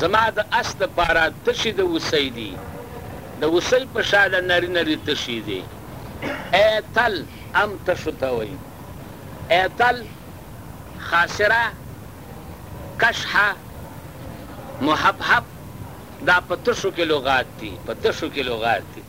زما د اس د پاره تشي د هوسۍ دي د هوسۍ په شا د نري نري تشي دي اې تل ام تشو ته وایي اې تل خاسره کشحه محبحب دا په تشو کې لغات دي په تشو کې لغات دي.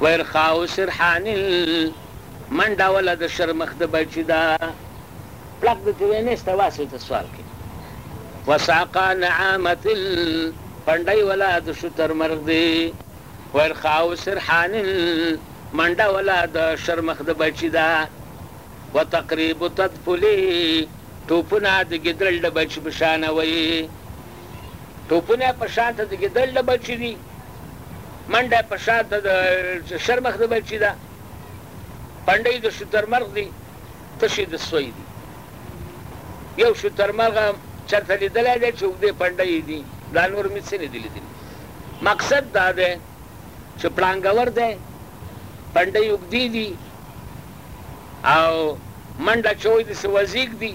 وير خاو سرحاني منډه وله د شرمښ د بچي ده پړق د تيوې نيسته واسې ته سوال کوي وساقا نعامت پنډی وله د شتر مرغ دي وير خاو سرحاني منډه وله د شرمښ د بچي ده وتقريب تدفلي ټوپونه د ګيدړ د بچي په شان وي. ټوپونه یې په شا ته د ګیدړ د بچي دي، منډه یې په شا ته د شرمښ د بچي ده، پنډۍ د شترمرغ دي، تشې د سوی دي. یو شترمرغ چرته لیدلی دی چې اوږدې پنډۍ یې دي، دا نور مې څه نه دي لیدلي. مقصد دا دی چې پړانګور دی، پنډۍ اوږدې دي او منډه چې وایي داسې وزیږ دي.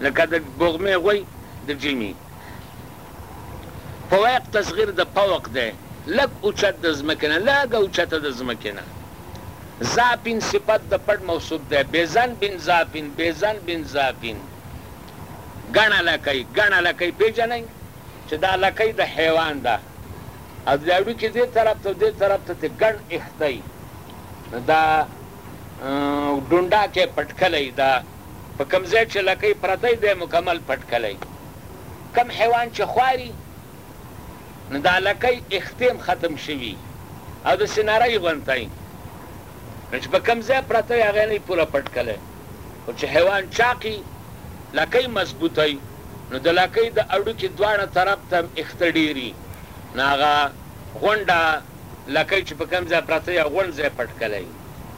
لکه د بوغمې غوی د جيمي. پويق تصغير د پوق دی، لږ اوچت د ځمکې نه، لږه اوچته د ځمکې نه. ذاپين صفت د پټ موصوف دی، بزن بن ذاپين، بزن بن ذاپين. ګڼه لکۍ، ګڼه لکۍ پېژنئ؟ چې دا لکۍ د حيوان ده او د هډوکي دې طرف ته او دې طرف ته ترې ګڼ ايښتی، نو دا ډونډاکی پټکلی دا. په کوم ځای چې لکۍ پرته وي، بیا یې مکمل پټ کړی. کوم حیوان چې خواري، نو دا لکۍ اختې هم ختم شوي او د سینارۍ غونته وي، نو چې په کوم ځای پرته وي، هغه یې نه وي پوره پټ کړی. خو چې حیوان چاق وي، لکۍ مضبوطه وي، نو د لکۍ د هډوکي دواړه طرف ته هم اخته ډېر وي، نو هغه غونډه لکۍ چې په کوم ځای پرته وي، هغه غونډ ځای پټ کړی.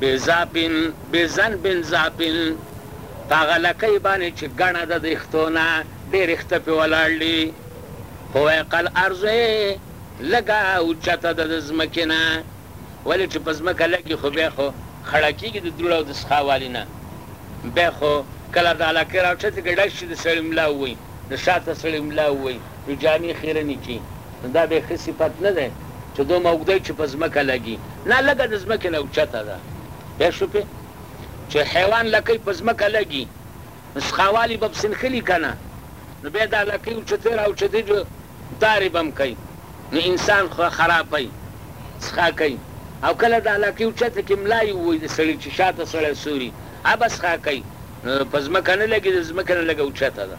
بذاپن، بذن بن ذاپن، په هغه لکۍ باندې چې ګڼه ده د ښتو نه، ډېرې ښته پرې ولاړ دي. فویق الارض، لږه اوچته ده د ځمکې نه، ولې چې په ځمکه لګي خو بیا خو خړه کېږي د دوړو او د سخا والي نه، بیا خو کله دا لکۍ راوچته کړي ډز شي د سړي ملا ووهي، د شاته سړي ملا ووهي. نو جامې خيرنې کړي، نو دا بيا ښه صفت نه دی چې دومره اوږده چې په ځمکه لګي، نه لږه د ځمکې نه اوچته ده، پوه شوې، چې حيوان لکۍ په ځمکه لګي، نو سخاوالي به پسې نښلي که نه، نو بيا دا لکۍ اوچتې را اوچتې جو تارې به هم کوي، نو انسان خو خرابوي، سخا کوي، او کله دا لکۍ اوچته کړي، ملا يې ووهي د سړي چې شاته سړی سوري، هغه به سخا کوي، نو په ځمکه نه لګي، د ځمکې نه لږه اوچته ده.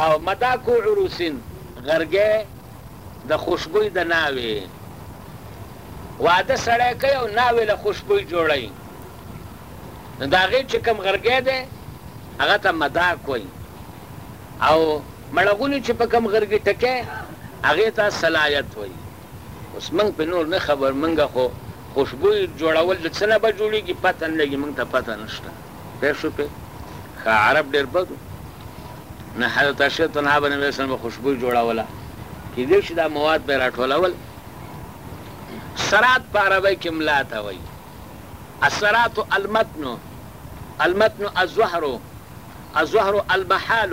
او مدا کو عروسین غرګی د خوشبوی د ناوی واده سړی کوي او ناوی له خوشبوی جوړوي نو د هغې چې کوم غرګی دی هغه ته مداک وایي او مړغوني چې په کوم غرګي ټکی هغې ته سلایت وایي. اوس موږ په نور نه خبر موږ خو خوشبوی جوړول د څه نه به جوړیږي پته نه لګي موږ ته پته نشته پوه شو په ښه عرب ډیر بدو نه حضرت عائشه تنها به نبی اسلام خوشبوی جوړوله کیدې شي دا مواد به راټولول سرات په عربی کې ملا ته وایي السرات المتن المتن الزهر الزهر البحال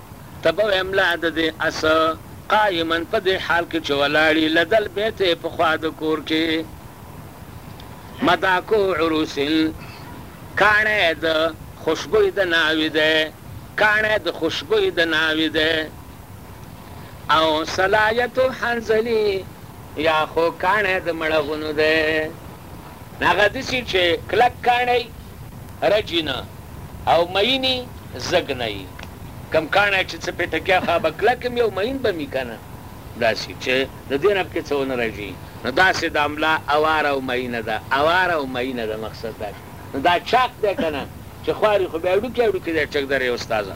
ته به وایم لا د دې اس قایما په دې حال کې چې ولاړ یي لدى البیت په خوا د کور کې مداک عروس کاڼی د خوشبوی د ناوي دی کاڼی د خوشبوی د ناوي دی او صلایت حنظلي یا خو کاڼی د مړغونو دی هغه داسې چې کلک کاڼی رجینه او مئینی زږنه یی کوم کاڼی چی څه پی تکیه خوابه کلک می او مئین به می کنه داسی چه د دینه پکی څه ونه رژی نو داسی دا ملا اواره او مئینه ده اواره او مئینه ده مقصد دا شو نو دا چاک دی کنه چه خواری خو بیا هډوکی هډوکی دی چکدره استاذه.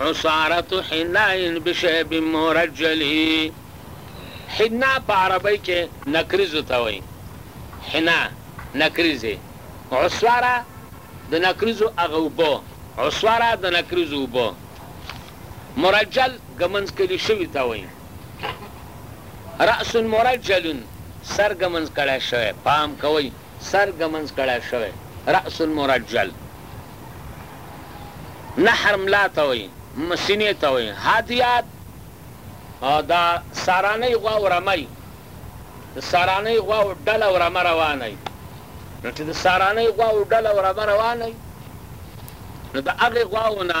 عصارة حناء بشيب مرجل، حنا په عربۍ کې نکریزو ته وایي، حنا، نکریزې، عصاره، د نکریزو هغه اوبه، عصاره، د نکریزو اوبه، مرجل، ږمنځ کلي شوي ته وایي، رأس مرجل، سر ږمنځ کړی شوی، پام کوئ! سر ږمنځ کړی شوی، راس المرجل، نحر ملا ته وایي، م سینې ته وایي، هدیات د سارانۍ غواو رمه وي، د سارانۍ غواو ډله او رمه روانه وي، نو چې د سارانۍ غواو ډله او رمه روانه وي، نو د هغې غواو نه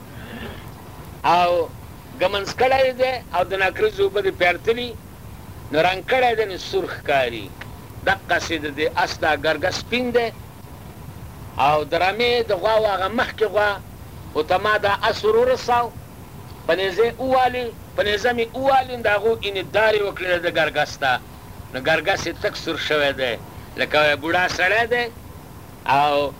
او ږمنځ کړی دی او د نکریزو اوبه دې پرتلي نو رنګ کړی دی نو سور ښکاري دقسې د دې اس دا ګرګه سپین دی او د رمې د غواو هغه مخکې غوا او ته ما دا اس ورورساو په نیزه ووالي په نیزه مې ووالي نو د هغو اینې دارې وکړې د ده ګرګس ته نو ګرګس یې تک سور شوی دی لکه بوډا سړی دی او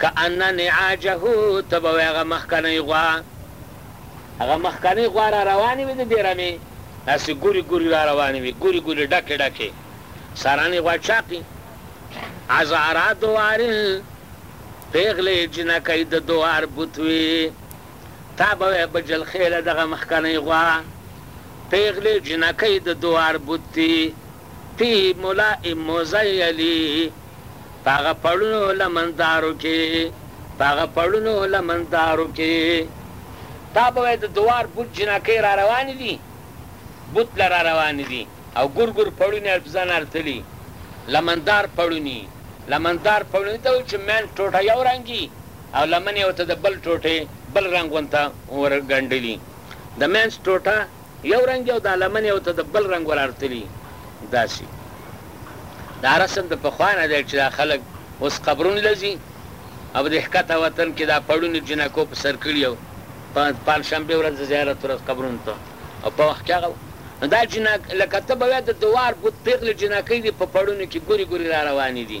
کأن نعاجه ته به وایې هغه مخکنۍ غوا، هغه مخکنۍ غوا را روانې وې د دې رمې داسې ګوري ګوري را روانې وې، ګوري ګوري ډکې ډکې سارانۍ غوا چاقي عذارا دوار پېغلې جینکۍ د دوار بت وې، تا به وایې بجل خېله دغه مخکنۍ غوا پېغلې جینکۍ د دوار بت دي. پي ملا ای موزیلي په هغه پړونو لمن دارو کې په هغه پړونو لمن دارو کې تا به وای د دوار بت جنکۍ را روانې دي بت له را روانې دي او ګور ګور پړوني الف زن التلي لمن دار پړوني لمن دار پړوني ته وایي چې مین ټوټه یو رنګي او لمن یې ورته د بل ټوټې بل رنګ ونته ور ګنډلي د مینځ ټوټه یو رنګ یې او دا لمن یې ورته د بل رنګ ورارتلي داسي دا رسم د پخوا نه دی چې دا خلک اوس قبرون له ځي او په دې ښکته وطن کې دا پړوني جنکو په سر کړي او په پنجشنبې ورځ د زیارت ورځ قبرون ته او په وخت کې هغه نو دا جنک لکه ته به وایې د دوار بت پېغلې جنکۍ دي په پړونو کې ګوري ګوري را روانې دي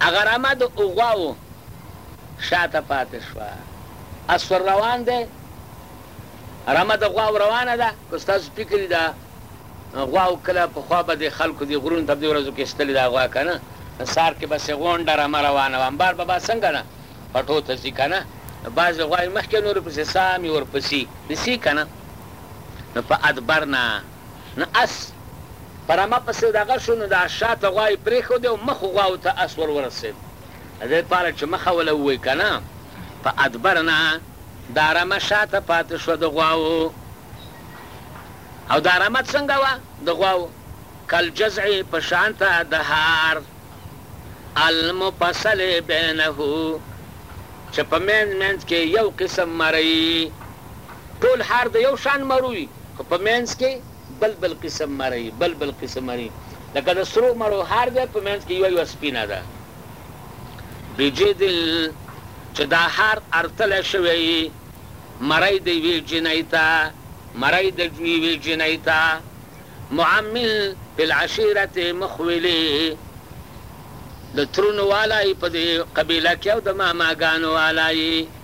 هغه رمه د اوغواوو شاته پاتې شوه. اس ور روان دی، رمه د غواوو روانه ده. که ستاسو فکر وي دا غواوو کله پخوا به دې خلکو دې غرونو ته په دې ورځو کې ایستلې دا غوا که نه؟ سهار کې بس غونډه رمه روانه وه. امبار بابا څنګه ده پټو ته ځي که نه؟ نو بعضې غواوې مخکې نورې پسې سمې ورپسې نیسي که نه؟ نو په ادبرنا نو اس په رمه پسې دغه شو، نو د اس شاته غوا یې پرېښودې او مخو غواوو ته اس ور ورسېد، د دې لپاره چې مخه ولووي که نه، په ادبر نه دا رمه شاته پاتې شوه د غواوو او دا رمه څنګه وه د غواوو؟ کالجزع په شان ته د هار المفصل بینه چې په مینځ مینځ کې یو قسم مرۍ ټول ښار د یو شان مرو وي، خو په منځ کې بل بل قسم مرۍ وي، بل بل قسم مرۍ وي، لکه د سرو مرو ښار دی، په منځ کې یوه یوه سپینه ده. بجدل، چې دا ښار ارتلی شوی وي، مرۍ د یوې جینۍ ته، مرۍ د یوې جینۍ ته، معمل فی العشیرة مخولي، د ترونو والا یې په دې قبیله کې او د ماماګانو والا یې.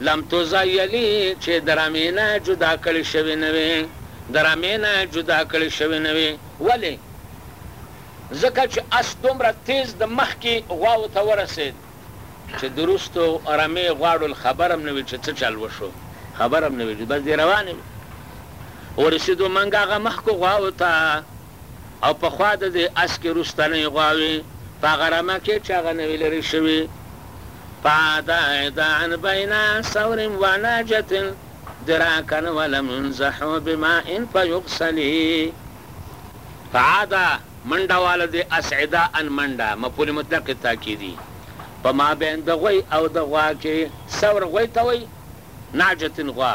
لم تزيلي چې د رمې نه جدا کړې شوې نه وې، د رمې نه جدا کړې شوې نه وې. ولې؟ ځکه چې اس دومره تېز د مخکې غواوو ته ورسېد چې د وروستو رمې غواړول خبر هم نه وې چې څه چل وشو، خبر هم نه وې چې بس دې روانې وې. ورسېدو مونږ هغه مخکو غواوو ته او په خوا د دې اس کې وروستنۍ غوا وي، په هغه رمه کې چې هغه نه وي لرې شوي. فعدعد عن بين ثور وناجة دراكا ولم ينزحو بماء فيغسلي فعدا منډه واله دې اس عداء منډه مفعول مطلق تاکیدي په مابین د غوی او د غوا کې، ثور غوی ته وایي، ناجة غوا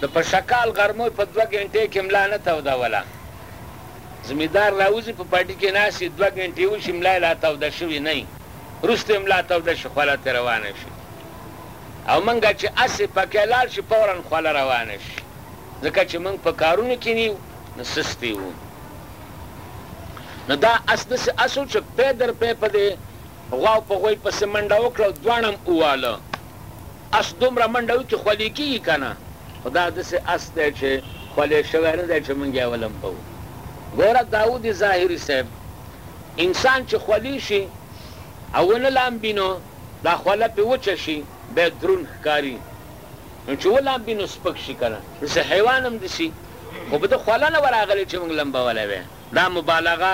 د په شکال غرمو په دوه ګنټې کې ملا نه تودوله. زمیدار راوځي په پټي کې ناست وي، دوه ګنټې وشي ملا یې لا توده شوې نه وي، وروسته یې ملا توده شي خوله ترې روانه شي او موږ چې هسې پکې لاړ شي فوراً خوله روانه شي ځکه چې موږ په کارونو کې نه یو نو سست یو. نو دا اس داسې اس و چې پی در پی په دې غوا په غوی پسې منډه وکړه او دواړه هم وواله. اس دومره منډه وي چې خولې کېږي که نه، خو دا داسې اس دی چې خولې شوی نه دی چې موږ یې ولمبوو. ګوره داود ظاهري صاحب، انسان چې خولې شي او ونه لامبي نو دا خوله پرې وچه شي، بیا یې دروند ښکاري، نو چې ولامبي نو سپک شي که نه، داسې حیوان هم داسې خو به ده خوله نه وه راغلې چې موږ لمبولی وای. دا مبالغه.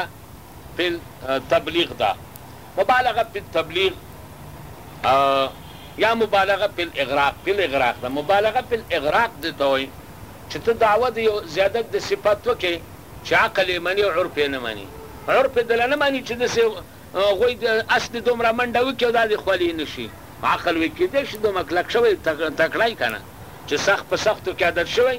فی التبلیغ ده مبالغه فی التبلیغ یا مبالغه فی الاغراق فی الاغراق ده مبالغه فی الاغراق دې ته وایي چې ته دعوه د یو زیادت د صفت وکړې چې عقل یې مني او عرف یې نه مني عرف یې دله نه مني چې داسې غوی د اس دې دومره منډه وکړي او دا دې خولې نه شي عقل وایي کېدای شي دومره کلک شوی تکړه یې که نه چې سخت په سختو کې عادت شوی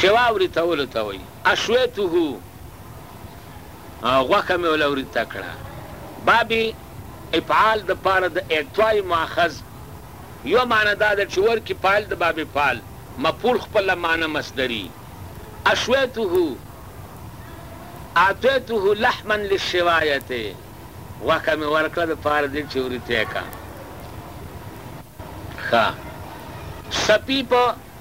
شوا وریتولو ته وایي. اشویته، غوښه مې وله وریته کړه. باب افعال د پاره د اعطاء مؤخذ یوه معنی دا ده چې ورکړي فاعل د باب افعال مفعول خپله معنی مصدري اشویته، اعطیته لحما للشوایة، غوښه مې ورکړه د پاره دې چې وریته یې کړم. ښه سپي په.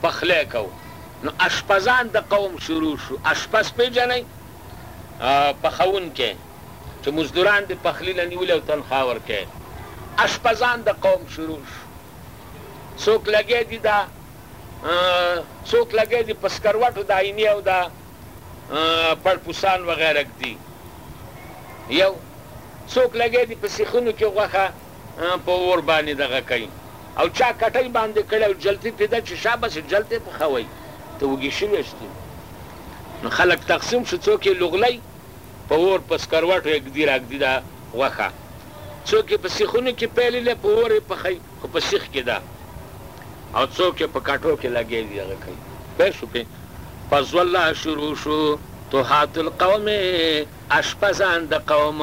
پخلی کوو نو اشپزان د قوم شروع شو اشپز پېژنئ پخوونکی چې مزدوران دې پخلي له نیولي او تنخوا ورکوي اشپزان د قوم شروع شو څوک لګیا دي دا څوک لګیا دي په سکروټو د آینې او دا پړپوسان وغیره ږدي یو څوک لګیا دي په سیخونو کې غوښه په اور باندی دغه کوي او چا کټۍ باندی کړی او جلتی پی ده چی شا بسی جلتی پخوی ته وږی شوی ستی نو خلک تقسیم شو څوک یی لغلۍ په اور په سکروټو یی ږدی را ږدی ده غوښه څوک یی په سیخونو کی پیلی له په اور یی پخوی خو په سیخ کی ده او څوک یی په کټو کی لګیا دی دغه کوي پوه شوی فضوالله شروع شو تحات القوم اشپزان د قوم.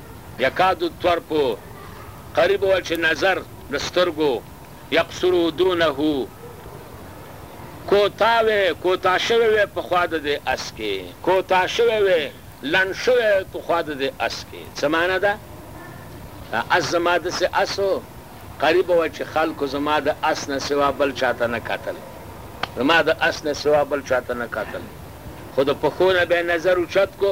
يکاد الطرف قريب وه چې نظر د سترګو يقصره دونه کوتا وی کوتا شوی وی په خوا د دې اس کې کوتا شوی وی لنډ شوی وی په خوا د دې اس کې څه معنی ده دا اس زما داسې اس و قريب وه چې خلکو زما د اس نه سوا بل چاته نه کتل زما د اس نه سوا بل چاته نه کتل خو د پښو نه به نظر اوچت کو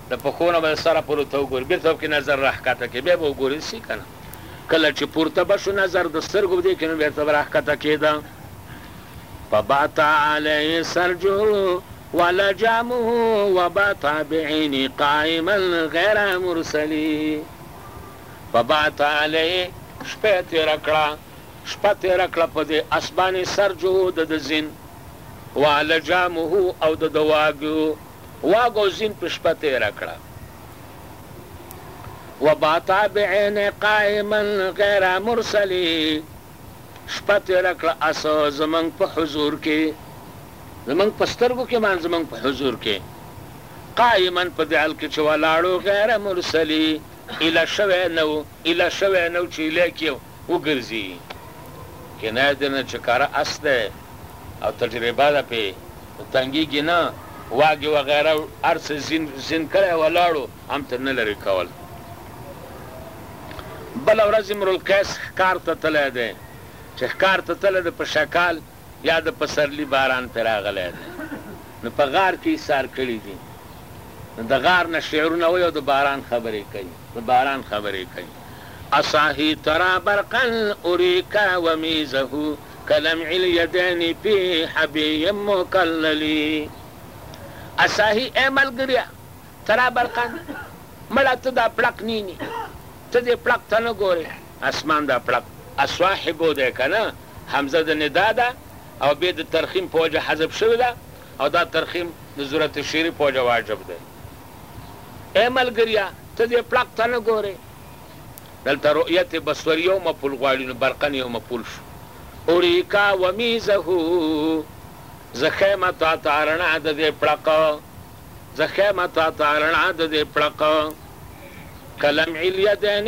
د پښو نه به د سره پورې ته وګورې بېرته به پکې نظر راښکته کړې بیا به وګورې څه که نه کله چې پورته به شو نظر د سترګو په دې کې نو بېرته به راښکته کېده فبات علیه سرجه ولجامه وبات بعینی قائما غیر مرسلی فبات علیه شپه تېره کړه شپه تېره کړه په دې اسبانې سرجه د د زین ولجامه او د د واګو واګ او زین په شپه تېره کړه. و باتابعین قائما غیر مرسلی شپه تېره کړه اس زمونږ په حضور کې، زمونږ په سترګو کې معنی زمونږ په حضور کې، قائما په دې حال کې چې ولاړ و غیر مرسلی ایله شوی نه و، ایله شوی نه و چې ایله کېو. وګرځي کنه دنه چه کاره اس ده او تجربه ده پی نو تنګیږي نه واګی وغیره هر څه زین زین کړی ولاړو هم تر نه لری کول بله ورځ امرالقیس ښکار ته تللی ده چه ښکار ته تللی ده په شکال بیا د پسرلي باران پرې راغلی دی، نو په غار کې ایسار کړي دي، نو د غار نه شعرونه وایي او د باران خبرې کوي، د باران خبرې کوي. اصاحي ترا برقا اریک ومیزه کلمع الیدین فی حبی مکلل. اصاحي ای ملګریه ترا برقا مړه ته دا پړق نینی، ته دې پړق ته نه ګورې. اسمان دا پړق اصواحبو دی که نه؟ همزه د ندا ده او بې د ترخیم په وجه حذف شوې ده او دا ترخیم د ضرورت شعري په وجه واجب دی. ای ملګریه! ته دې پړق ته نه ګورې؟ دلته رؤیت بصوري یو مفعول غواړي نو برقا یو مفعول شو. اریکا ومیزه، زه ښیم تا ته رڼا د دې پړق، زه ښیم تا ته رڼا د دې پړق. کلمعي الیدین.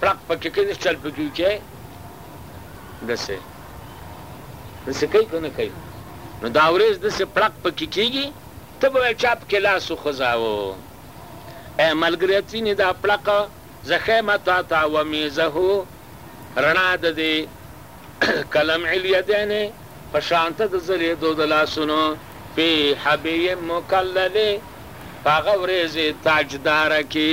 پړق پکې کوي نو چل پکې وکړي داسې داسې کوي که نه کوي نو دا ورېځ داسې پړق پکې کېږي ته به وایې چا پکې لاس وخوځاوه ای ملګریه څینې دا پړق زه ښیم تا ته ومیزه رڼا د دې کلم الیدین په شان ته د ځلېدو د لاسونو فی حبی مکللې په هغه ورېځې تاجداره کې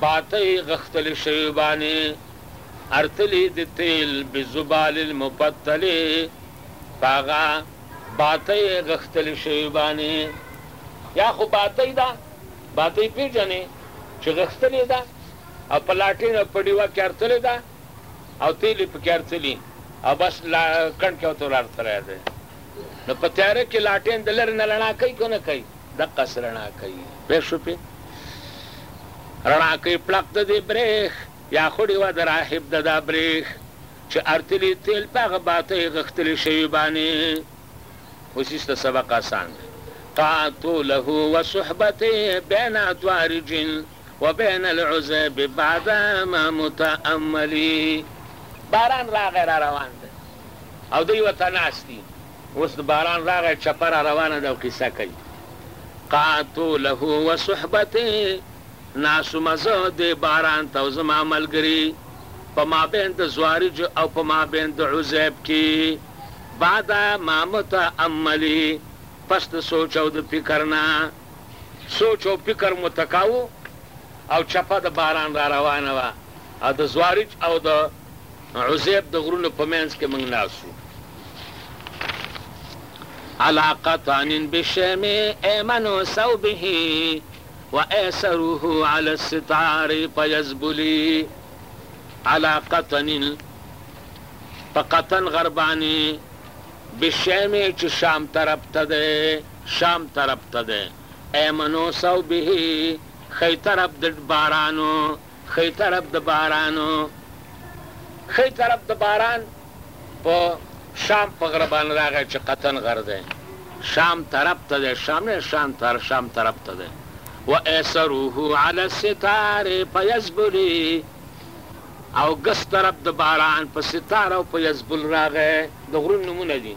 باته غښتل شوی بانه ارتلی د تیل بزبال المپتلی په هغه باته غښتل شوی بانه یا خو باته ده باته پیژنې چې غښتلې ده او په لاټین او په ډیوه کې ارتلې ده او تیل پکې ارتلی او بس لا کڼ کې او تور ارتلی دی نو په تیاره کې لاټین د لرې نه رڼا کوي که نه کوي؟ دقسې رڼا کوي. پوه شوې؟ رڼا کوي پړق د دې برېښ یا خړي وه د راهب د دا برېښ چې ارتلي تېل په هغه باتۍ غښتلي شوي بانې اوس ایسته سبق اسان دی قعدت له وصحبته بین ادوارجن وبين العزيب بعد ما متأملي باران راغی را روان دی او دوی ورته ناست دي اوس باران راغی چپه را روانه ده او قصه کوي قعدت له وصحبتي ناسوم زه دې باران ته او زما ملګري په مابين د زوارج او په مابين د عزيب کې بعد ما متأملي پس د سوچ او د فکر نه سوچ او فکر مو تکاوه او چپه د باران را روانه وه او د زوارج او د عزیب د غرونو په منځ کې موږ ناست وو. علی قطان بالشام ایمن ثوبه و ایسره علی الستار فیزبلی علی قطن په قطن غربانی بالشام چې شام طرف ته ده شام طرف ته دی ایمنو صوبه ښی طرف د بارانو ښی طرف د بارانو ښی طرف د باران په شام په غره باندې راغی چې قطن غر دی شام طرف ته دی شام نه شام تر شام طرف ته دی و ایسروه علی الستار په یزبل او ګس طرف د باران په ستار او په یزبل راغی د غرون نمونه دي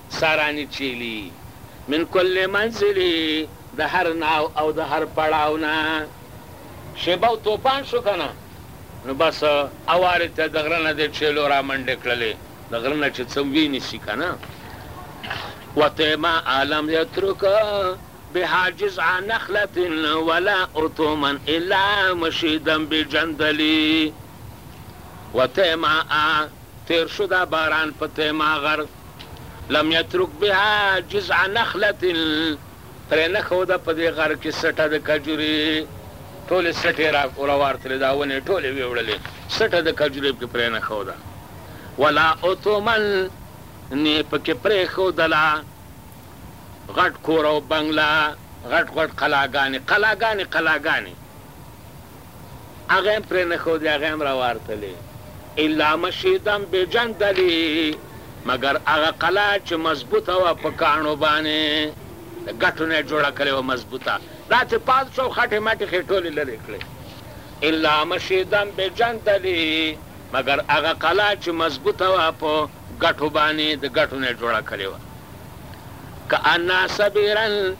ساراني چيلي من کل منزلي د هر ناو او د هر پړاو نه شېبه او توپان شو کنه نو بس اوارې ته د غره نه دې چيلو را منډې کړلې د غره نه چې څه وې نيسي کنه وته ما عالم يترک بها جزع نخلة ولا اتوما الا مشيدا بجندلي وته ما تير شو دا باران په تيما غر لم يترک بها جذع نخلة پرې نه ښوده په دې غر کې سټه د کجورې ټولې سټې را وروارتلې دا ونې ټولې وې وړلې سټه د کجورې پکې پرې نه ښوده ولا اتومن نې پکې پرې ښودله غټ کور او بنګله غټ غټ قلاګانې قلاګانې قلاګانې هغه هم پرې نه ښودې هغه هم راوارتلې الا مشیدا بجندلی مګر هغه قلعه چې مضبوطه وه په کاڼو باندې د ګټو نه یې جوړه کړې وه مضبوطه داسې پاتې شوه خټې مټې ښې ټولې لرې کړې الا مشیدا بجندلی مګر هغه قلعه چې مضبوطه وه په ګټو باندې د ګټو نه یې جوړه کړې وه که انا صبیرا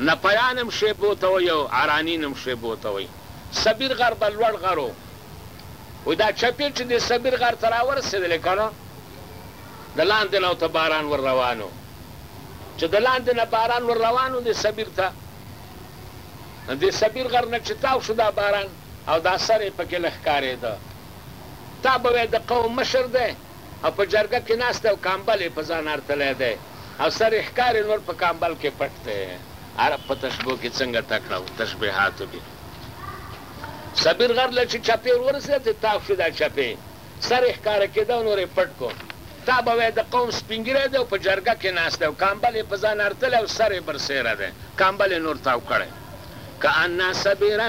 نه پيا نم شېبو ته وي او عراني نم شېبو ته وي صبير غر به لوړ غر و وي دا چپې چې دې صبير غر ته راورسېدلې کنه د لاندې نه ورته باران ور روان و چې د لاندې نه باران ور روان و دې صبير ته نو دې صبير غر نه چې تاو شو دا باران او دا سر يې پکې نه ښکارېده تا به وې د قوم مشر دی او په جرګه کې ناست دی او کمبل یې په ځان ارتلی دی او سر یې ښکاري نور په کمبل کې پټ دی. عرب په تشبو کې څنګه تکړه و، تشبیهاتو کې صبیر غر له چې چپېر ورسېد چې تاو شو دا چپې سر یې ښکاره کېده او نور یې پټ کو، تا به ویل د قوم سپین ږیری دی او په جرګه کې ناست دی او کمبل یې په ځان ارتلی او سر یې برسېره دی، کمبل یې نور تاو کړی. کأن صبیرا.